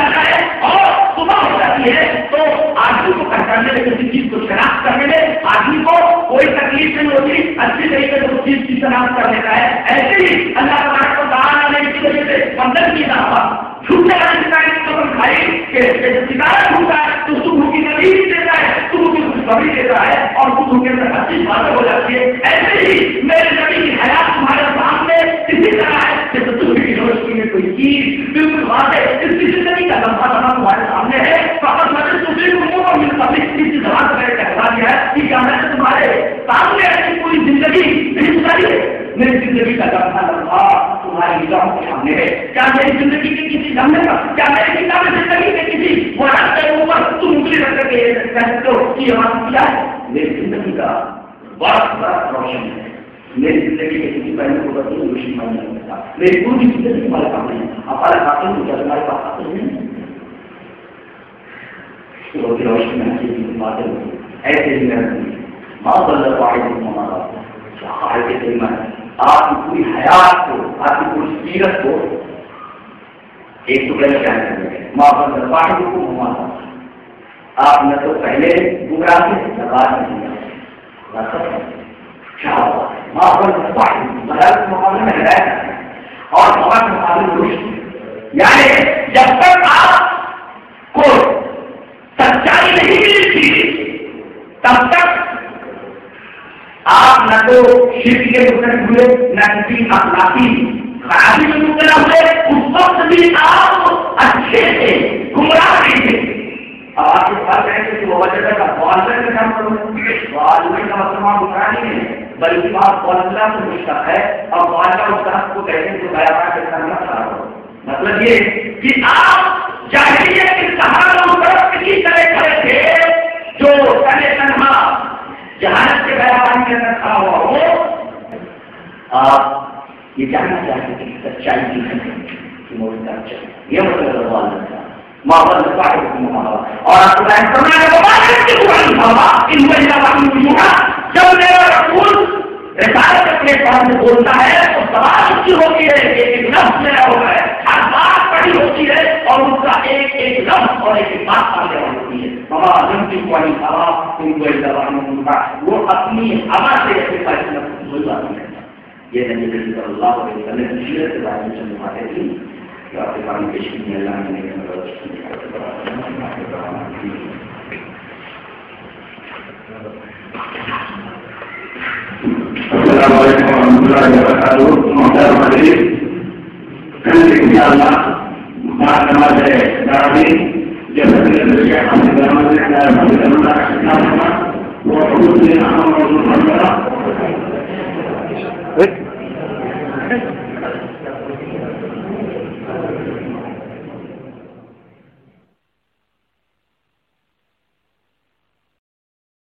کوئی تکلیف نہیں ہوتی اچھی طریقے سے اس چیز کی شناخت کر لیتا ہے۔ ایسے ہی اللہ تعالیٰ کو دان آنے کی وجہ سے مدد کی تھا چھوٹے کھائی کہ ہے، تو صبح کی نبی دیتا ہے، صبح کی خوشخبری دیتا ہے اور صبح کے اندر باتیں ہو جاتی ہے ایسے ہی میرے نبی کی حیات تمہارے سامنے اسی طرح ہے صبح کی روشنی میں کوئی چیز بالکل واضح اس کی زندگی کا لمبا لمبا تمہارے سامنے ہے۔ فقط مجھے تو بالکل وہ مل کبھی کسی زبان سے میں کہتا دیا ہے کہ کیا میں تمہارے سامنے ایسی کوئی زندگی نہیں ہے۔ میری زندگی کا لمبا لمبا تمہاری نگاہوں کے سامنے ہے۔ کیا میری زندگی کے کسی لمحے کا کیا میری کتاب زندگی کے کسی مراد کے اوپر تم انگلی رکھ کر کے کہہ سکتے ہو کہ یہ بات کیا ہے؟ میری زندگی کا بڑا بڑا روشن ہے۔ میری زندگی کے کسی پہلے کو بتائی روشنی بن نہیں میری پوری زندگی ہمارے سامنے ہے ہمارے کیا ہمارے پاس آتے روشنی میں باتیں ایسے ہی ماں بندر پاڑے ہمارا آپ کی پوری حیات کو آپ کی پوری سیرت کو ایک ٹکڑے میں بیان ماں بندر پاڑے کو گھماتا آپ نہ تو پہلے گمراہ تھے نہ بعد میں گمراہ میں اور ہمارے مقابلے میں روشنی یعنی جب تک آپ کو سچائی نہیں ملی تھی تب تک آپ نہ تو شرک کے ہوئے نہ کسی اخلاقی خرابی میں مبتلا ہوئے اس وقت بھی آپ اچھے گمراہ نہیں تھے اب آپ کے پاس کہیں کہ وہ وجہ کا معالجہ کا کام کا نہیں ہے بلکہ آپ معالجہ سے مشتق ہے اور معالجہ اس طرح کو کہتے ہیں جو گیا کے کرنا خراب ہو مطلب یہ کہ آپ جاہلیت کے سہارا اس طرف کسی طرح کھڑے تھے جو تنے تنہا جہانت کے بیان کے اندر کھڑا ہوا ہو۔ آپ یہ جاننا چاہتے ہیں کہ سچائی کی ہے کہ وہ یہ مطلب سوال ہے محبت اور آپ جب میرا رسول رسالت اپنے پاس سے بولتا ہے تو سوال اس کی ہوتی ہے ایک لفظ میرا ہوتا ہے ہر بات پڑی ہوتی ہے اور اس کا ایک ایک لفظ اور ایک ایک بات آنے والی ہوتی ہے ہوا جن کی کوئی ہوا ان کو ایک وہ اپنی ہوا سے اپنے پاس بول جاتی ہے یہ نبی صلی اللہ علیہ وسلم کی سیرت کے بارے میں چند باتیں تھیں کہ آپ السلام علیکم ورحمۃ اللہ وبرکاتہ